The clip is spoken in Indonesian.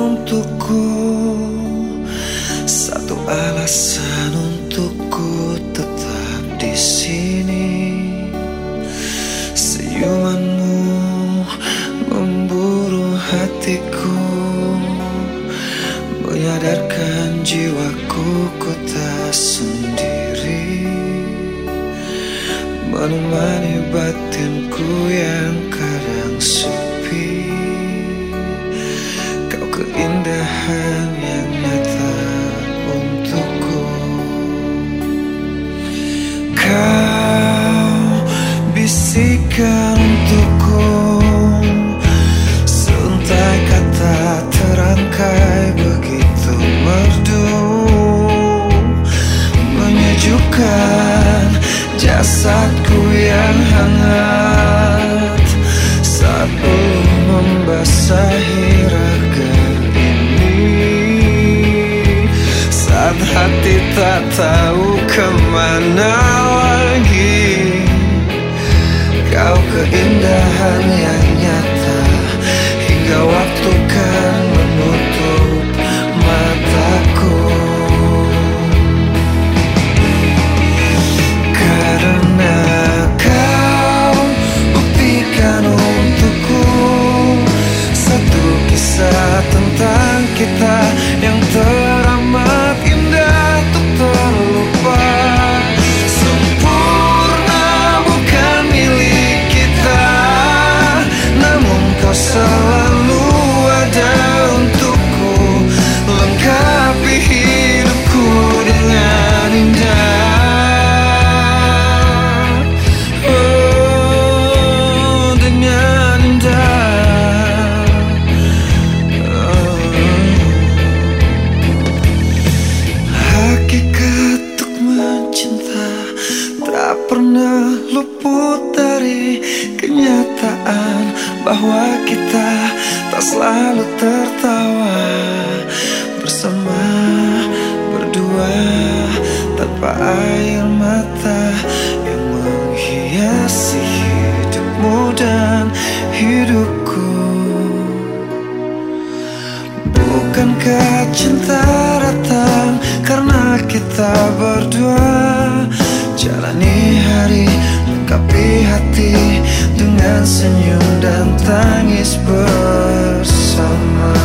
untukku Satu alasan untukku tetap di sini. Senyumanmu memburu hatiku Menyadarkan jiwaku ku tak sendiri. Menemani batinku yang kering. Jasadku yang hangat belum membasahi raga ini. Saat hati tak tahu ke mana lagi Kau keindahan yang nyata. Hingga waktu kan kenyataan Bahwa kita tak selalu tertawa Bersama berdua tanpa air mata Yang menghiasi hidupmu dan hidupku. Bukankah cinta datang karena kita berdua senyum dan tangis bersama.